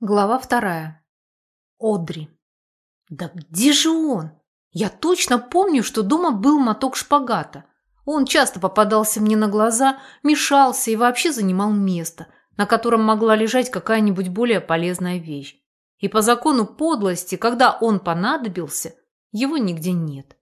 Глава вторая. Одри. Да где же он? Я точно помню, что дома был моток шпагата. Он часто попадался мне на глаза, мешался и вообще занимал место, на котором могла лежать какая-нибудь более полезная вещь. И по закону подлости, когда он понадобился, его нигде нет.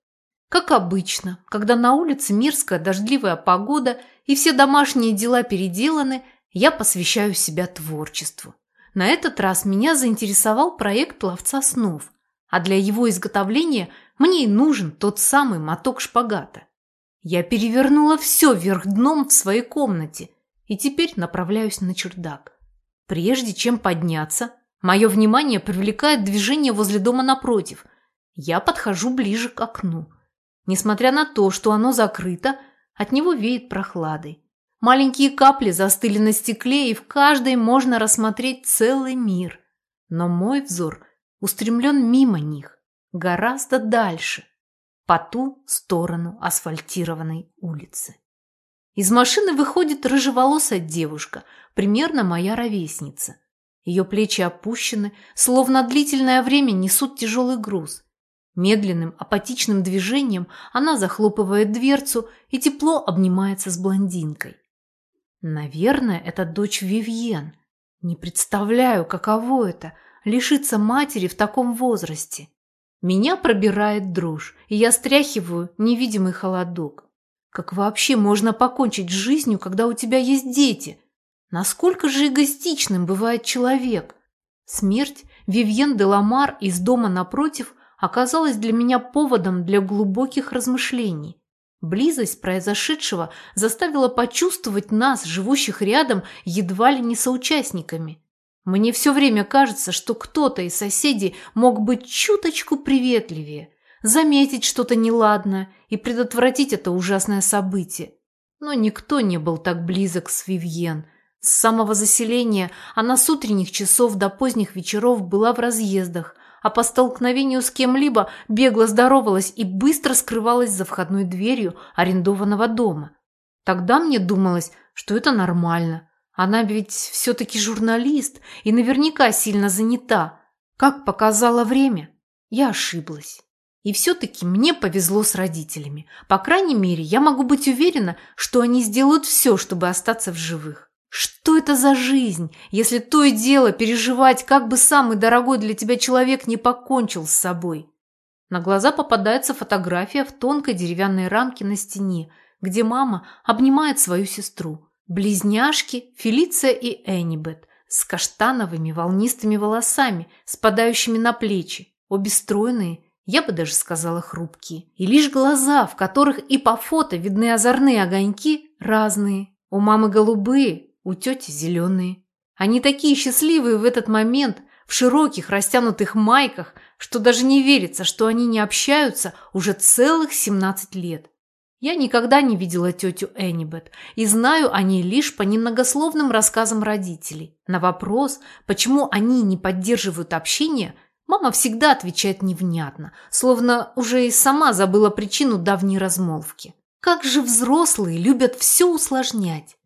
Как обычно, когда на улице мирская дождливая погода и все домашние дела переделаны, я посвящаю себя творчеству. На этот раз меня заинтересовал проект ловца снов, а для его изготовления мне и нужен тот самый моток шпагата. Я перевернула все вверх дном в своей комнате и теперь направляюсь на чердак. Прежде чем подняться, мое внимание привлекает движение возле дома напротив. Я подхожу ближе к окну. Несмотря на то, что оно закрыто, от него веет прохладой. Маленькие капли застыли на стекле, и в каждой можно рассмотреть целый мир. Но мой взор устремлен мимо них, гораздо дальше, по ту сторону асфальтированной улицы. Из машины выходит рыжеволосая девушка, примерно моя ровесница. Ее плечи опущены, словно длительное время несут тяжелый груз. Медленным, апатичным движением она захлопывает дверцу и тепло обнимается с блондинкой. Наверное, это дочь Вивьен. Не представляю, каково это – лишиться матери в таком возрасте. Меня пробирает дрожь, и я стряхиваю невидимый холодок. Как вообще можно покончить с жизнью, когда у тебя есть дети? Насколько же эгоистичным бывает человек? Смерть Вивьен де Ламар из дома напротив оказалась для меня поводом для глубоких размышлений. Близость произошедшего заставила почувствовать нас, живущих рядом, едва ли не соучастниками. Мне все время кажется, что кто-то из соседей мог быть чуточку приветливее, заметить что-то неладное и предотвратить это ужасное событие. Но никто не был так близок с Вивьен. С самого заселения она с утренних часов до поздних вечеров была в разъездах, а по столкновению с кем-либо бегло здоровалась и быстро скрывалась за входной дверью арендованного дома. Тогда мне думалось, что это нормально. Она ведь все-таки журналист и наверняка сильно занята. Как показало время, я ошиблась. И все-таки мне повезло с родителями. По крайней мере, я могу быть уверена, что они сделают все, чтобы остаться в живых. Что это за жизнь, если то и дело переживать, как бы самый дорогой для тебя человек не покончил с собой? На глаза попадается фотография в тонкой деревянной рамке на стене, где мама обнимает свою сестру. Близняшки Фелиция и Эннибет с каштановыми волнистыми волосами, спадающими на плечи, обе стройные, я бы даже сказала хрупкие. И лишь глаза, в которых и по фото видны озорные огоньки, разные. У мамы голубые, у тети зеленые. Они такие счастливые в этот момент, в широких растянутых майках, что даже не верится, что они не общаются уже целых 17 лет. Я никогда не видела тетю Эннибет и знаю о ней лишь по немногословным рассказам родителей. На вопрос, почему они не поддерживают общение, мама всегда отвечает невнятно, словно уже и сама забыла причину давней размолвки. Как же взрослые любят все усложнять.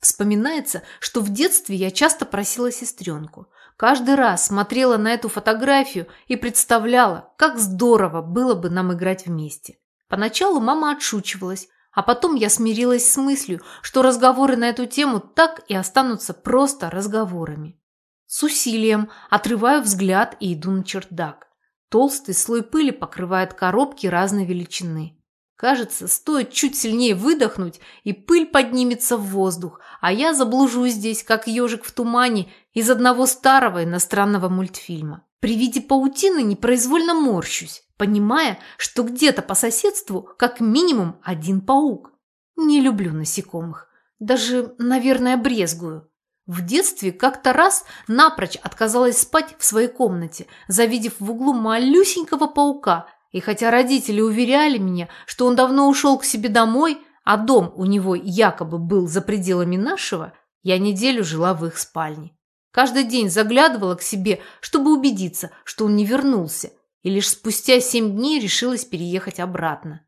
Вспоминается, что в детстве я часто просила сестренку. Каждый раз смотрела на эту фотографию и представляла, как здорово было бы нам играть вместе. Поначалу мама отшучивалась, а потом я смирилась с мыслью, что разговоры на эту тему так и останутся просто разговорами. С усилием отрываю взгляд и иду на чердак. Толстый слой пыли покрывает коробки разной величины. Кажется, стоит чуть сильнее выдохнуть, и пыль поднимется в воздух, а я заблужусь здесь, как ежик в тумане, из одного старого иностранного мультфильма. При виде паутины непроизвольно морщусь, понимая, что где-то по соседству как минимум один паук. Не люблю насекомых. Даже, наверное, брезгую. В детстве как-то раз напрочь отказалась спать в своей комнате, завидев в углу малюсенького паука – и хотя родители уверяли меня, что он давно ушел к себе домой, а дом у него якобы был за пределами нашего, я неделю жила в их спальне. Каждый день заглядывала к себе, чтобы убедиться, что он не вернулся, и лишь спустя семь дней решилась переехать обратно.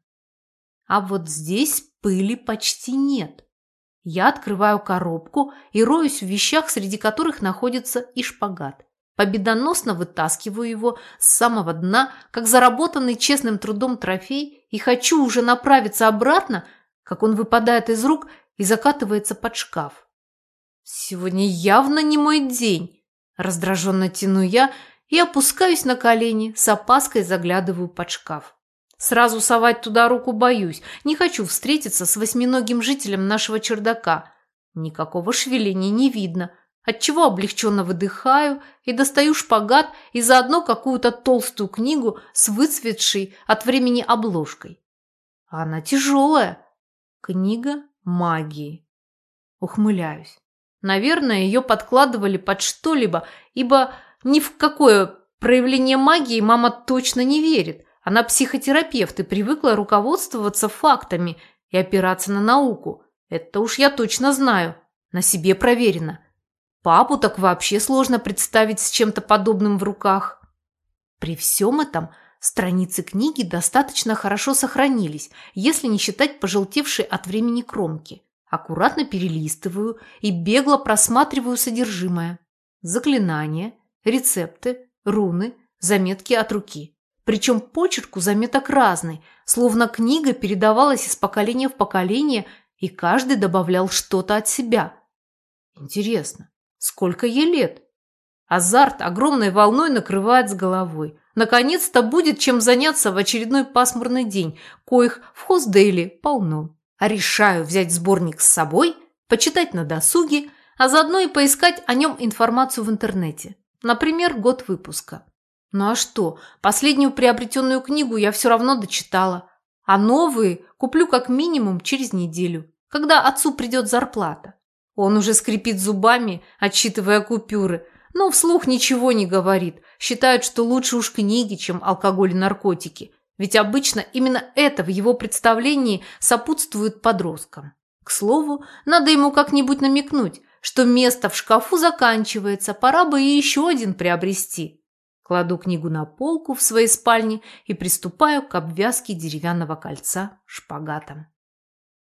А вот здесь пыли почти нет. Я открываю коробку и роюсь в вещах, среди которых находится и шпагат. Победоносно вытаскиваю его с самого дна, как заработанный честным трудом трофей, и хочу уже направиться обратно, как он выпадает из рук и закатывается под шкаф. Сегодня явно не мой день. Раздраженно тяну я и опускаюсь на колени, с опаской заглядываю под шкаф. Сразу совать туда руку боюсь, не хочу встретиться с восьминогим жителем нашего чердака. Никакого шевеления не видно, отчего облегченно выдыхаю и достаю шпагат и заодно какую-то толстую книгу с выцветшей от времени обложкой. Она тяжелая. Книга магии. Ухмыляюсь. Наверное, ее подкладывали под что-либо, ибо ни в какое проявление магии мама точно не верит. Она психотерапевт и привыкла руководствоваться фактами и опираться на науку. Это уж я точно знаю. На себе проверено. Папу так вообще сложно представить с чем-то подобным в руках. При всем этом страницы книги достаточно хорошо сохранились, если не считать пожелтевшей от времени кромки. Аккуратно перелистываю и бегло просматриваю содержимое. Заклинания, рецепты, руны, заметки от руки. Причем почерк у заметок разный, словно книга передавалась из поколения в поколение, и каждый добавлял что-то от себя. Интересно, сколько ей лет? Азарт огромной волной накрывает с головой. Наконец-то будет чем заняться в очередной пасмурный день, коих в Хоздейле полно. А решаю взять сборник с собой, почитать на досуге, а заодно и поискать о нем информацию в интернете. Например, год выпуска. Ну а что, последнюю приобретенную книгу я все равно дочитала, а новые куплю как минимум через неделю, когда отцу придет зарплата. Он уже скрипит зубами, отсчитывая купюры, но вслух ничего не говорит, считает, что лучше уж книги, чем алкоголь и наркотики, ведь обычно именно это в его представлении сопутствует подросткам. К слову, надо ему как-нибудь намекнуть, что место в шкафу заканчивается, пора бы и еще один приобрести. Кладу книгу на полку в своей спальне и приступаю к обвязке деревянного кольца шпагатом.